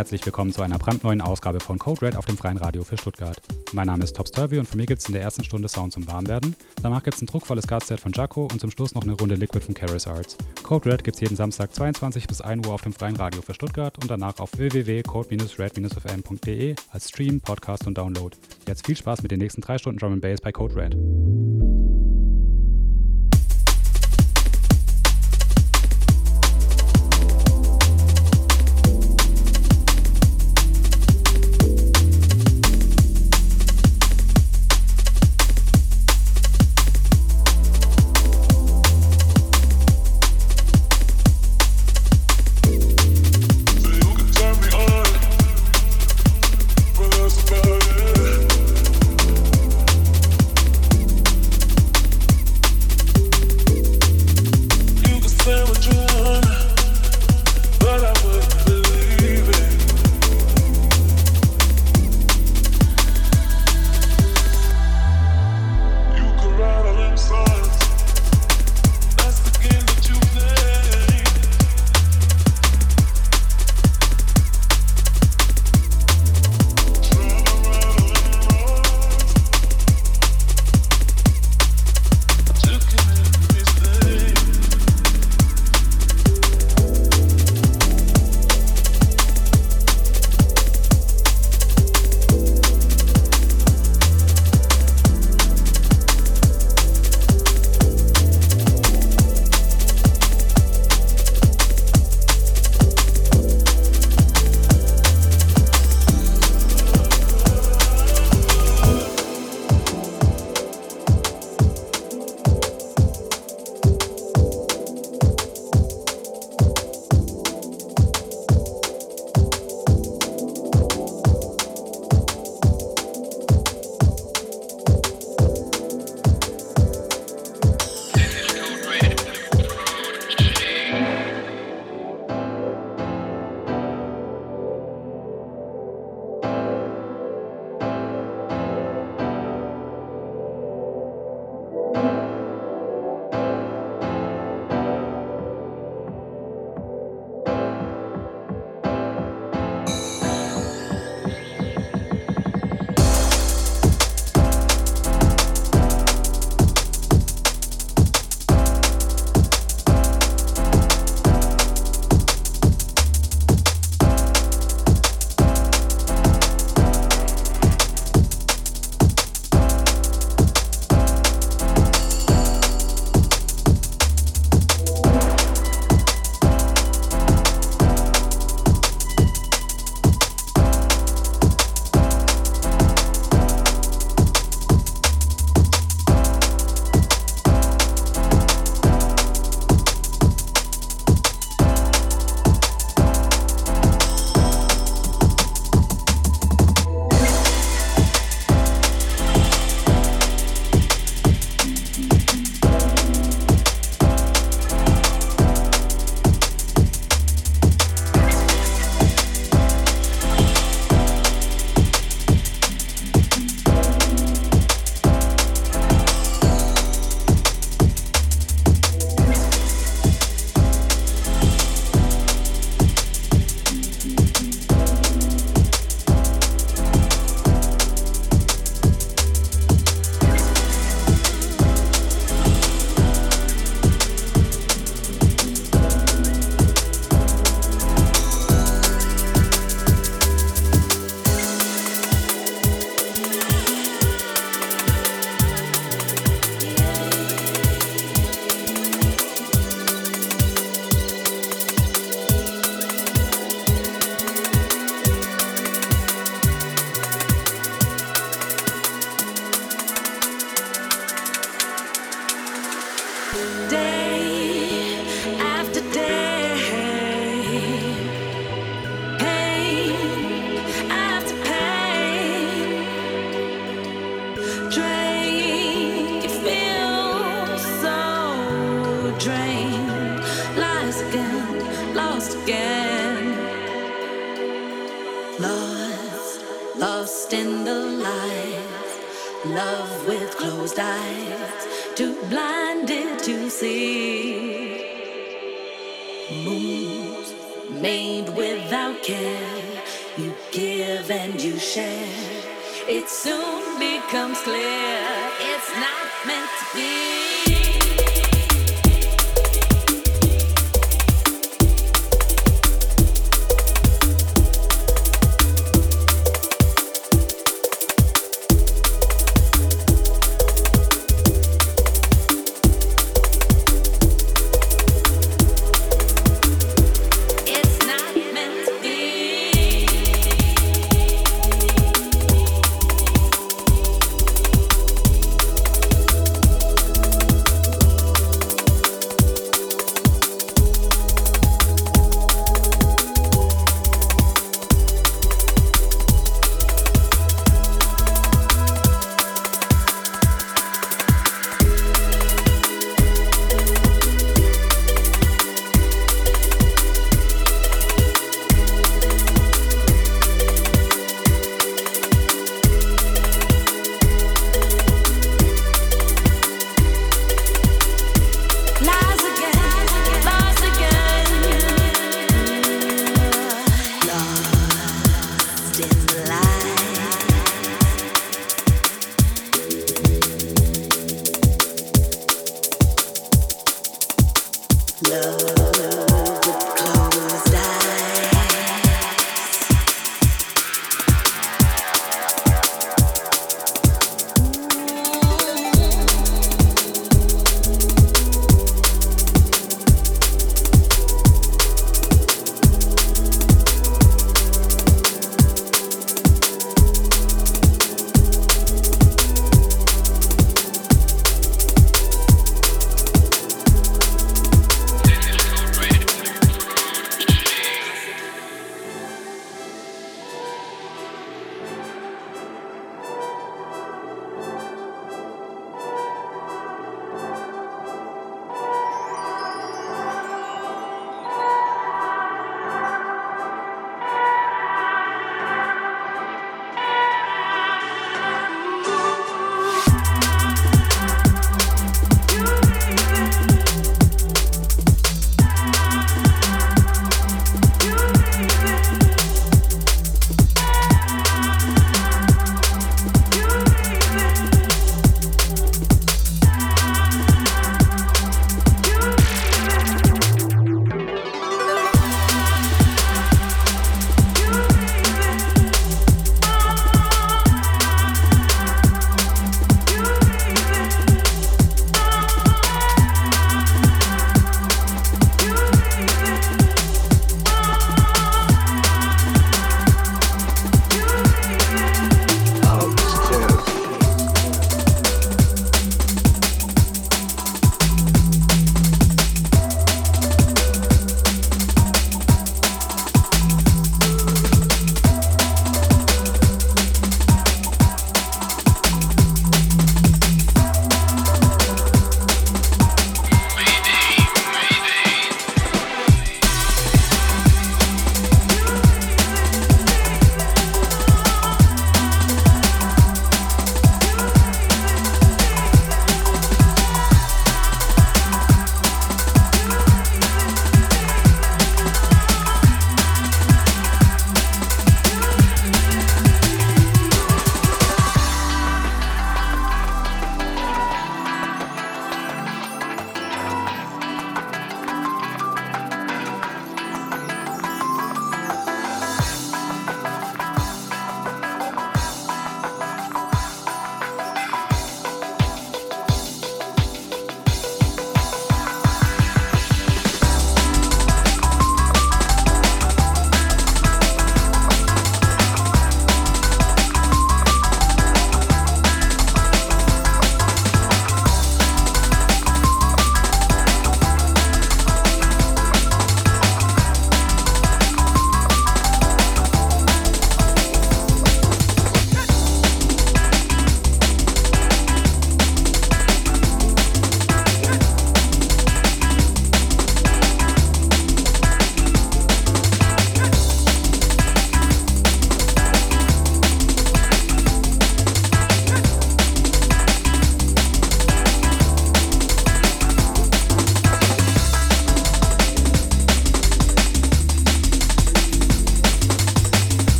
herzlich willkommen zu einer brandneuen Ausgabe von Code Red auf dem Freien Radio für Stuttgart. Mein Name ist Tops Turvy und von mir gibt es in der ersten Stunde Sound zum Warmwerden. Danach gibt es ein druckvolles Guardset von Jaco und zum Schluss noch eine Runde Liquid von Keras Arts. Code Red gibt es jeden Samstag 22 bis 1 Uhr auf dem Freien Radio für Stuttgart und danach auf www.code-red-fm.de als Stream, Podcast und Download. Jetzt viel Spaß mit den nächsten drei Stunden Drum Bass bei Code Red. Love with closed eyes, too blinded to see. Moves made without care, you give and you share. It soon becomes clear it's not meant to be.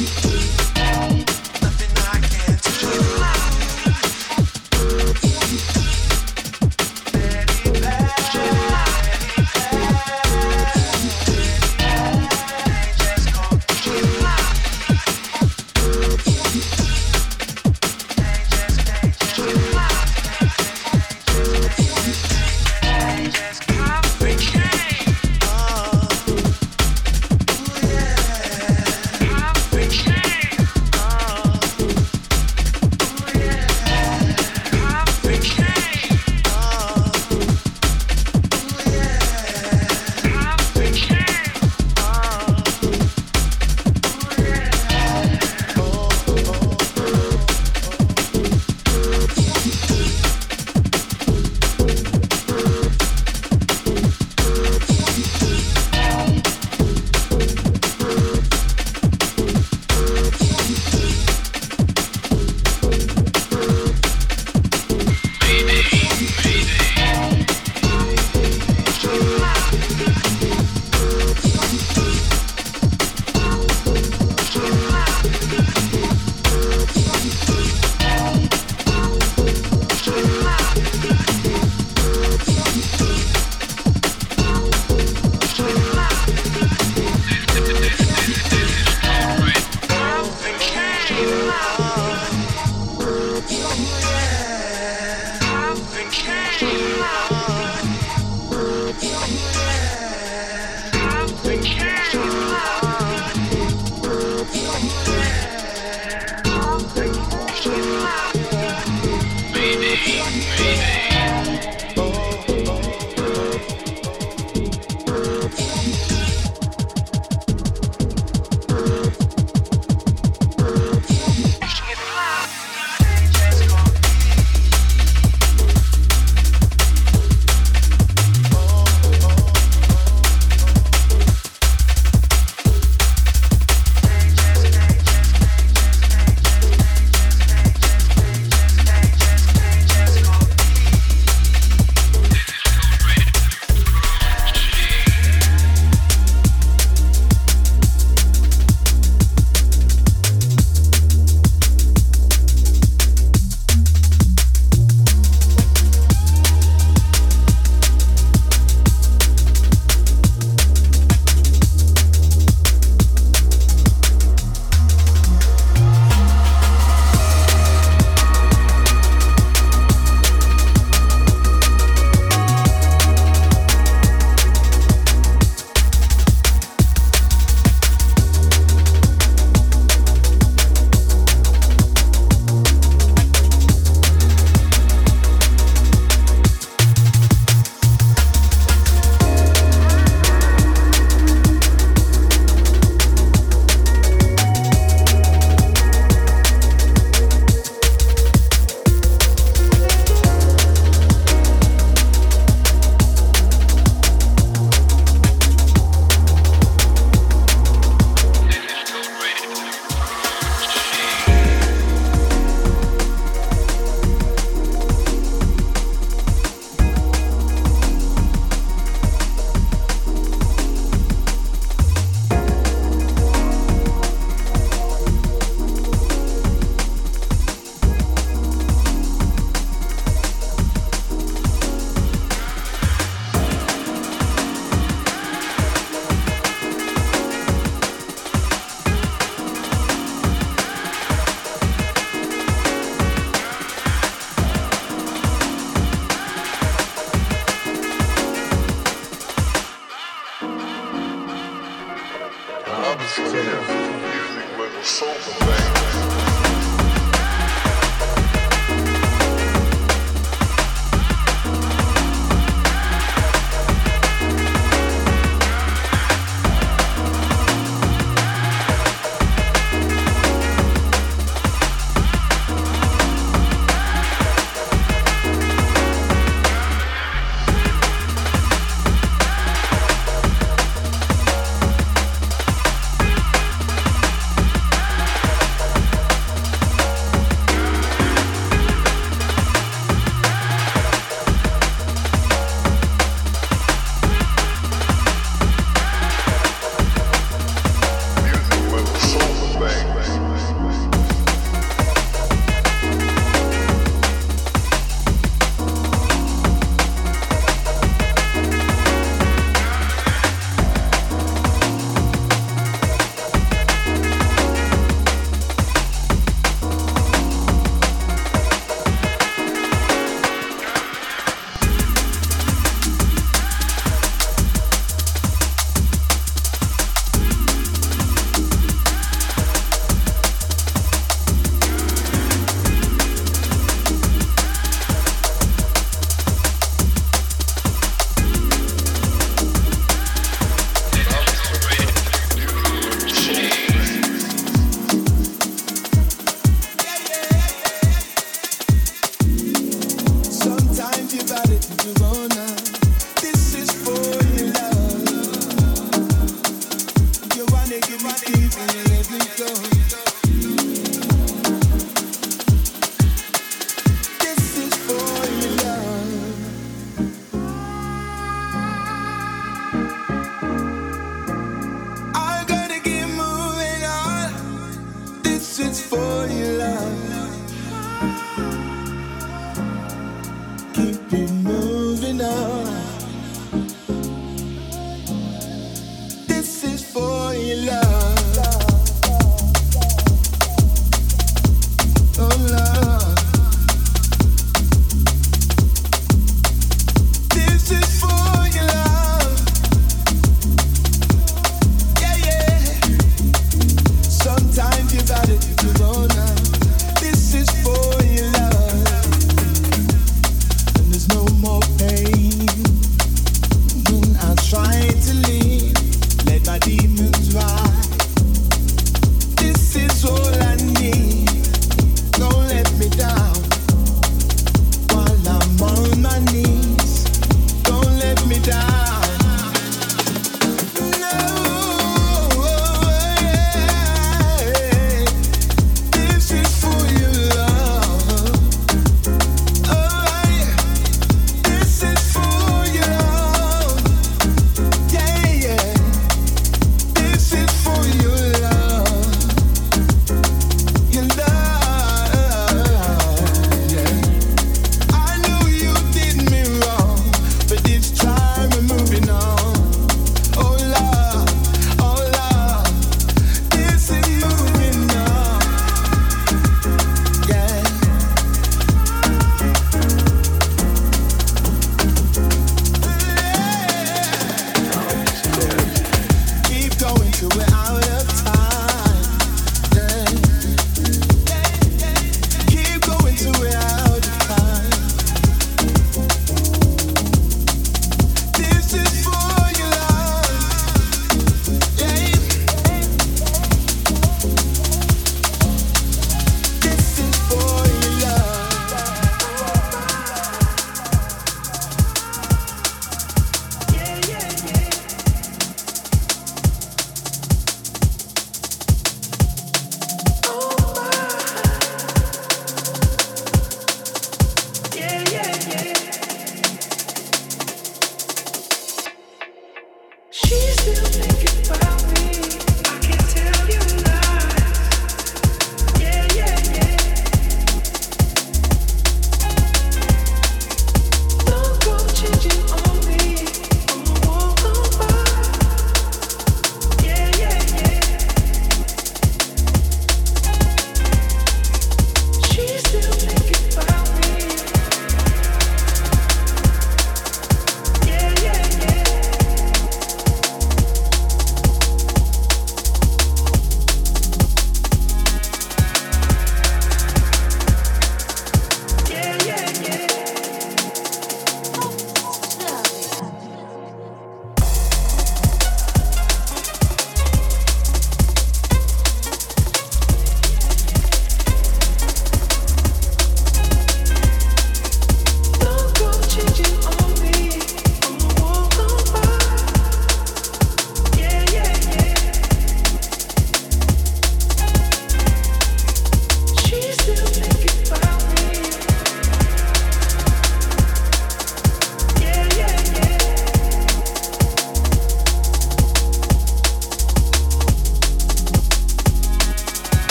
Musik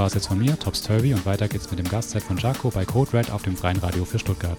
war es jetzt von mir, Tops Turvy und weiter geht's mit dem Gastzeit von Jaco bei Code Red auf dem Freien Radio für Stuttgart.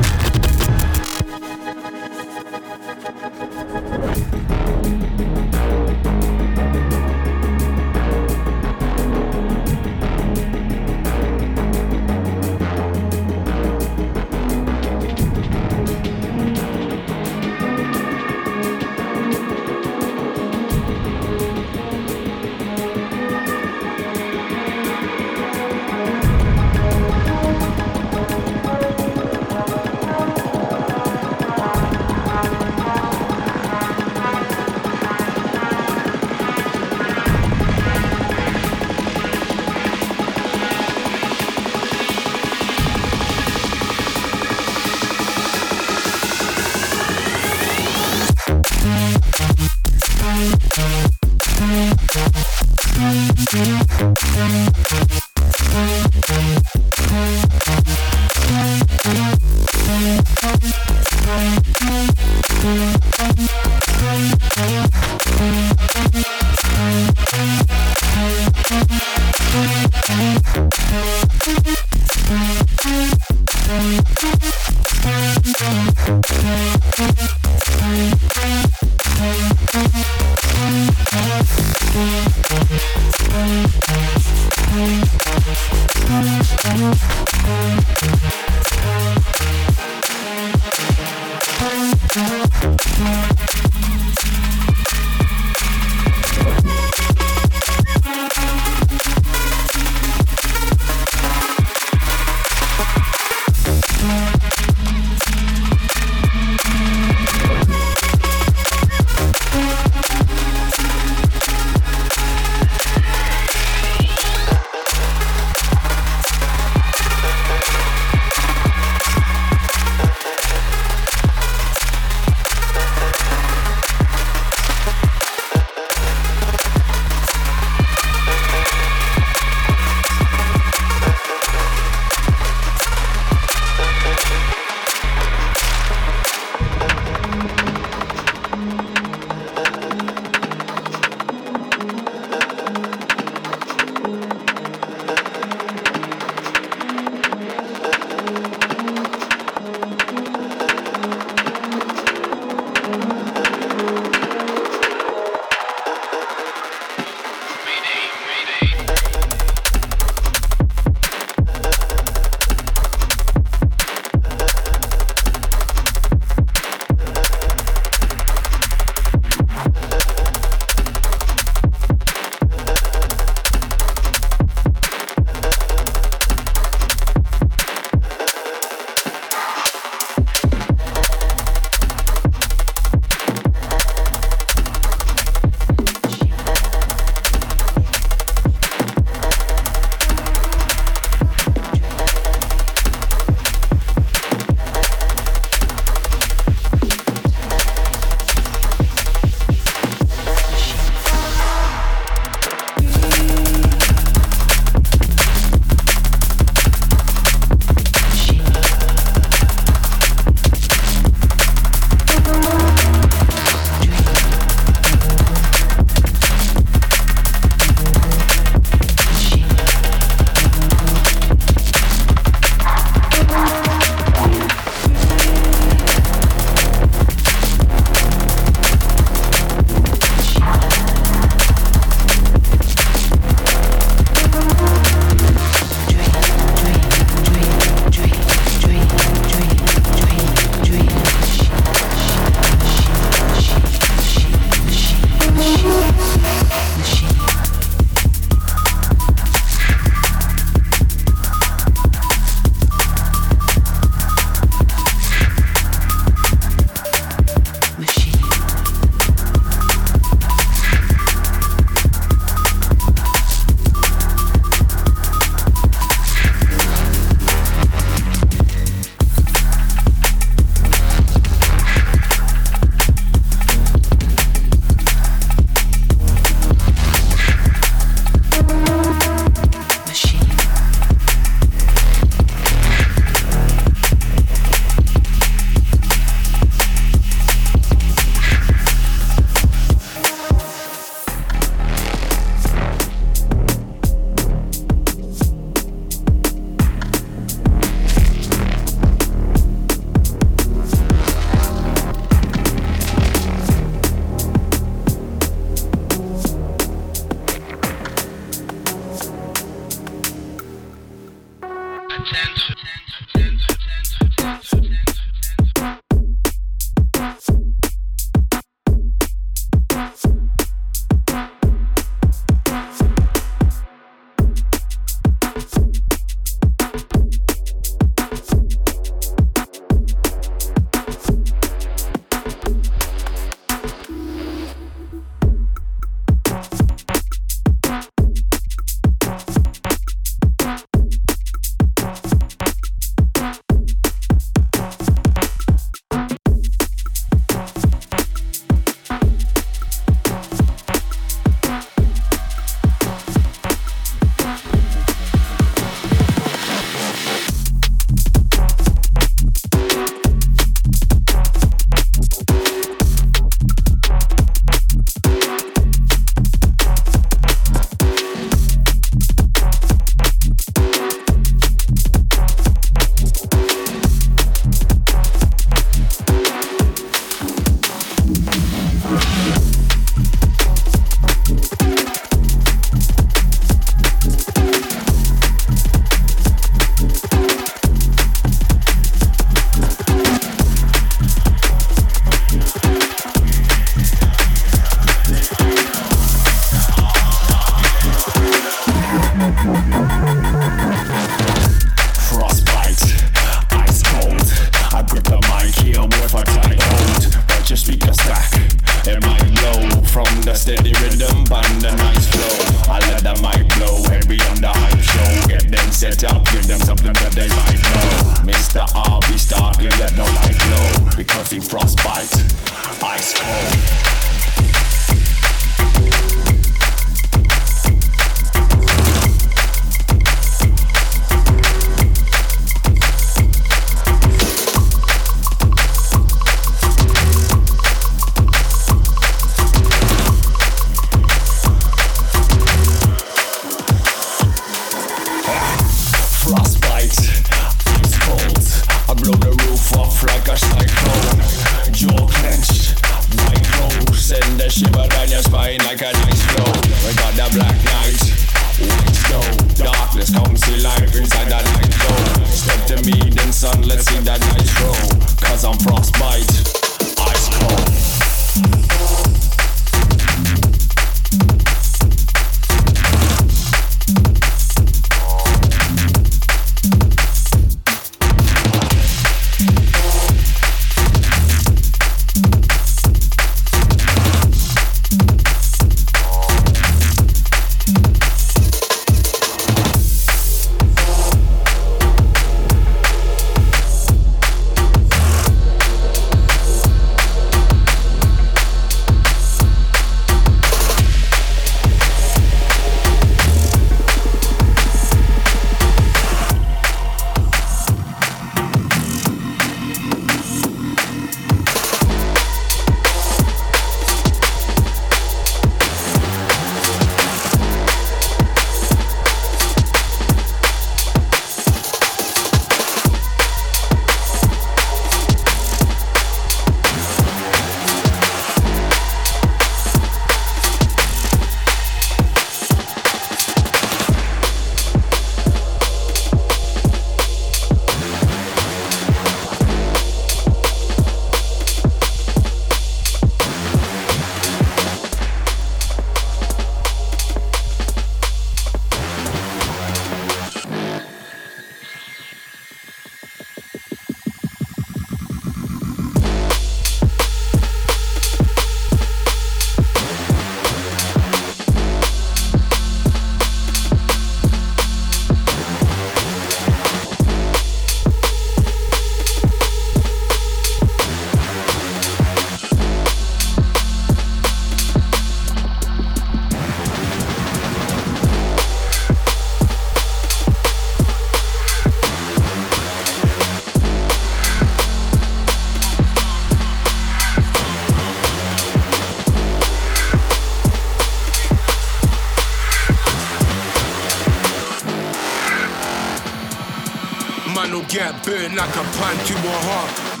Like a pan to a heart.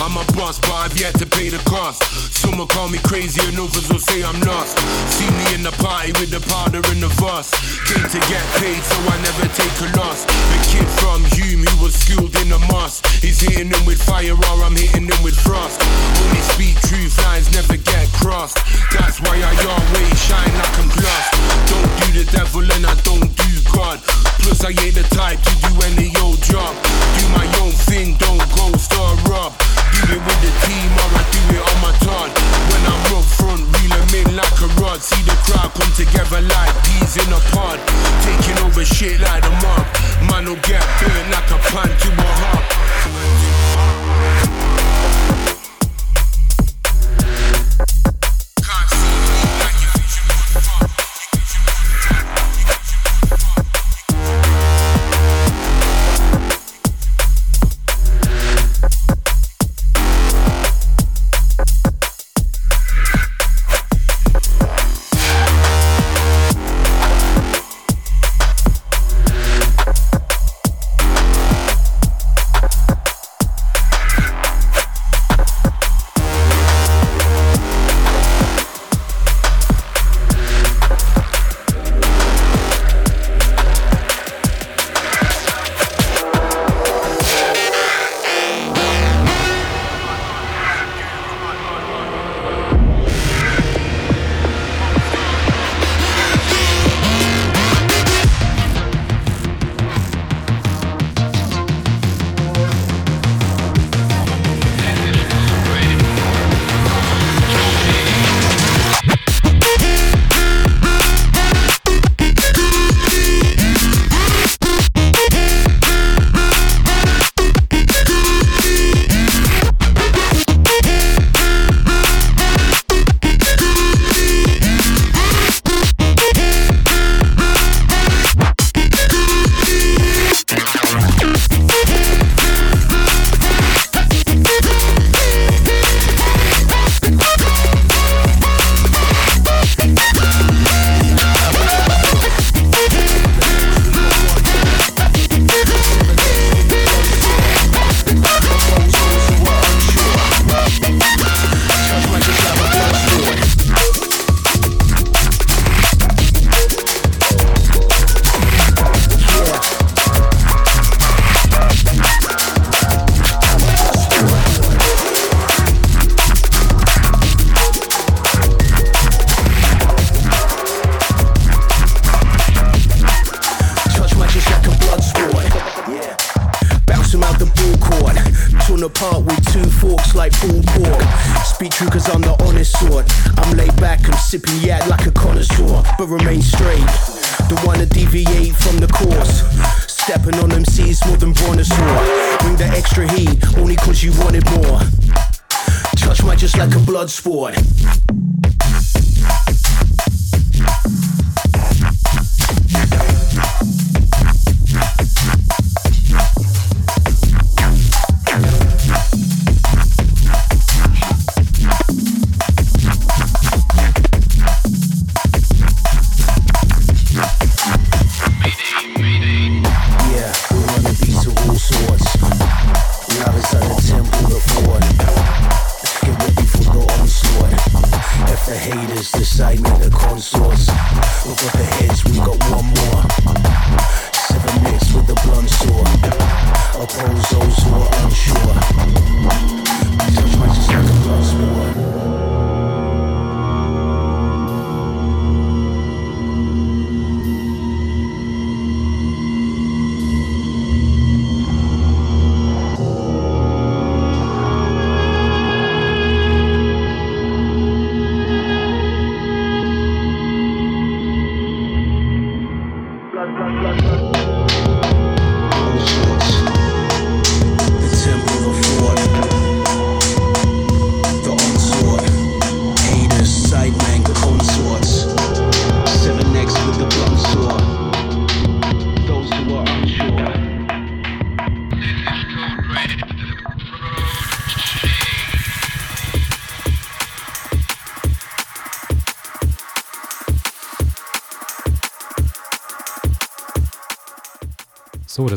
I'm a boss, but I've yet to pay the cost. Some will call me crazy and others will say I'm lost. See me in the party with the powder and the bus. Came to get paid, so I never take a loss. The kid from Hume who was schooled in a mosque. He's hitting them with fire or I'm hitting them with frost.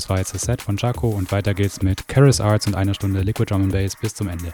Das war jetzt das Set von Jaco und weiter geht's mit Karis Arts und einer Stunde Liquid Drum Bass bis zum Ende.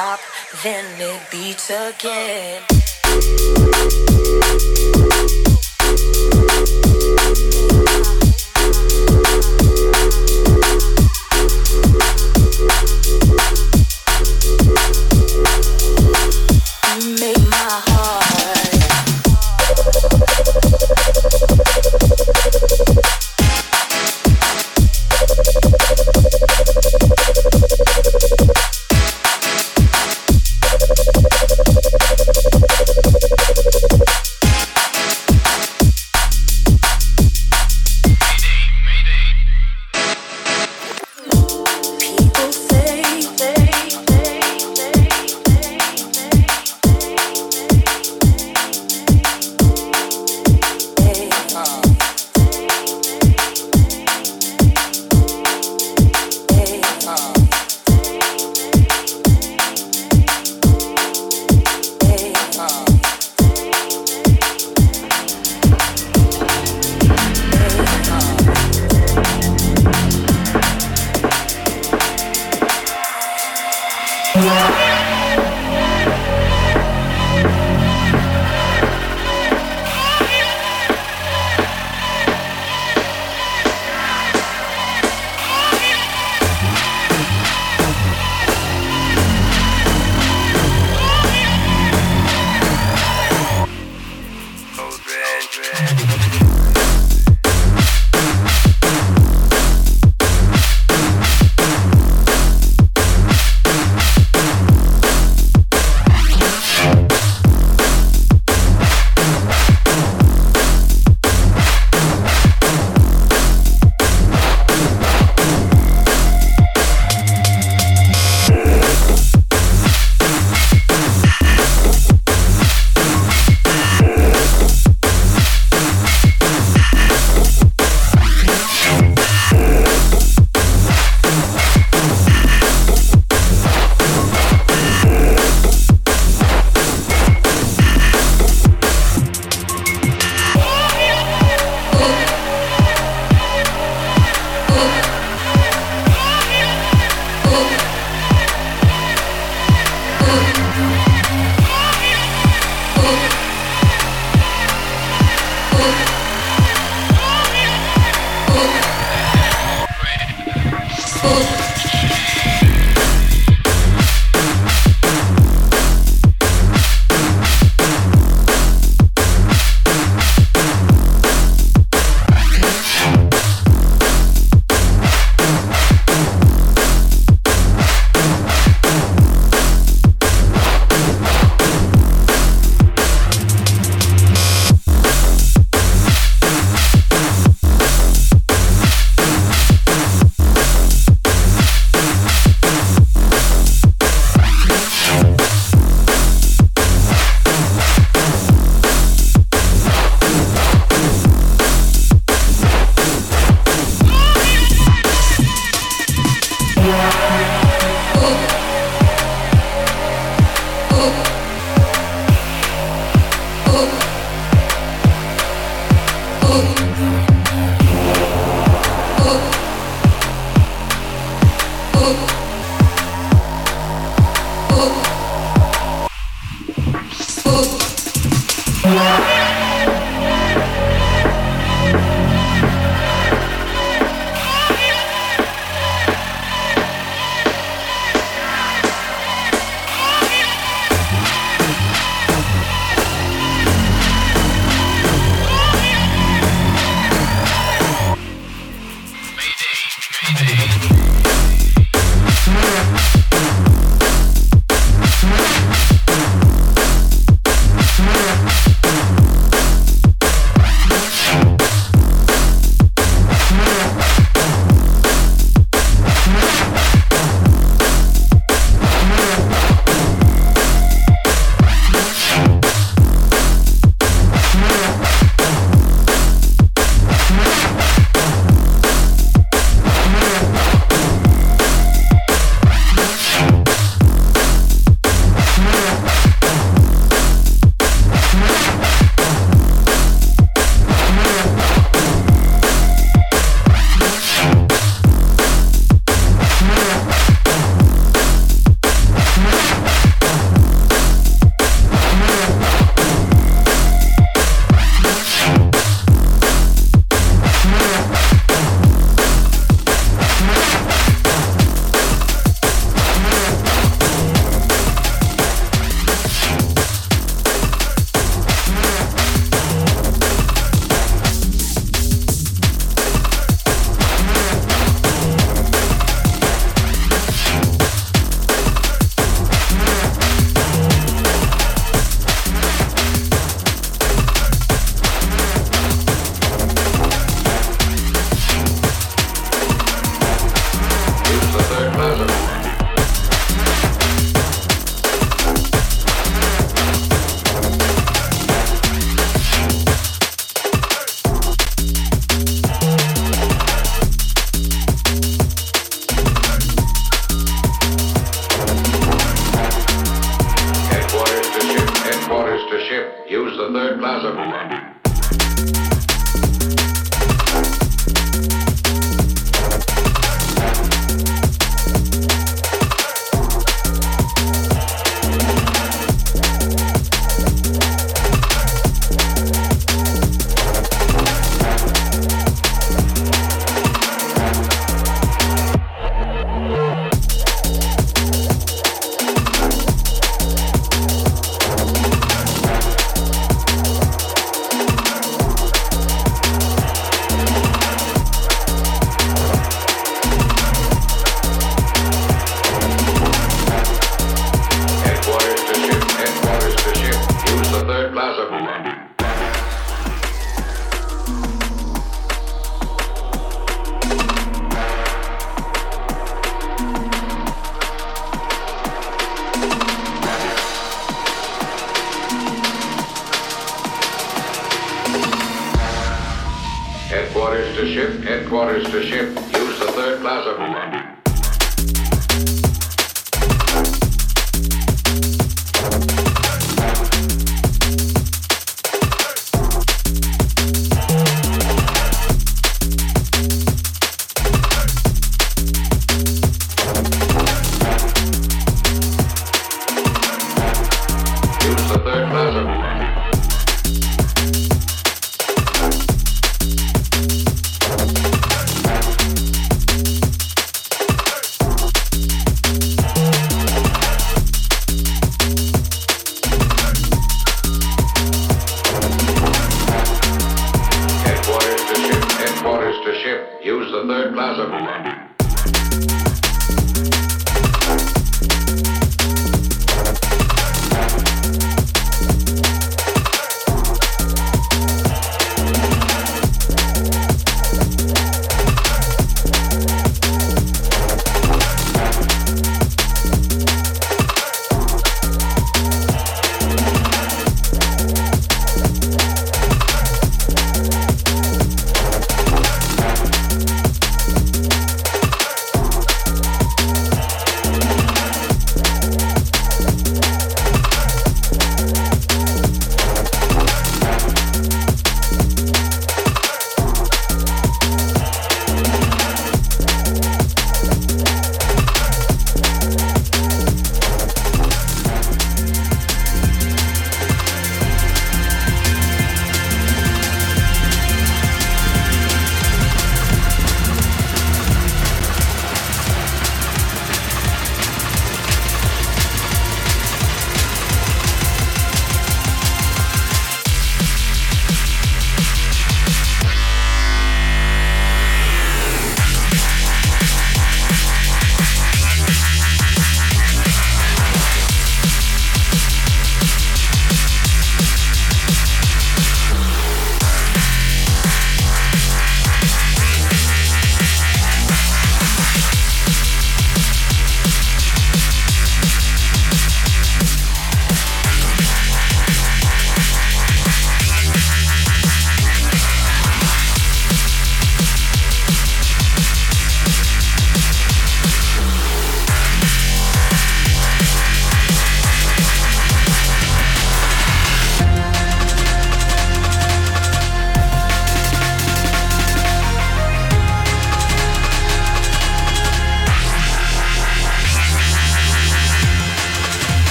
stop then it beats again. you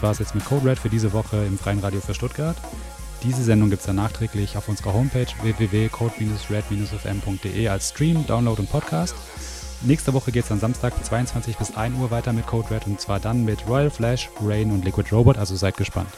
das war es jetzt mit Code Red für diese Woche im Freien Radio für Stuttgart. Diese Sendung gibt es dann nachträglich auf unserer Homepage www.code-red-fm.de als Stream, Download und Podcast. Nächste Woche geht es dann Samstag von 22 bis 1 Uhr weiter mit Code Red und zwar dann mit Royal Flash, Rain und Liquid Robot, also seid gespannt.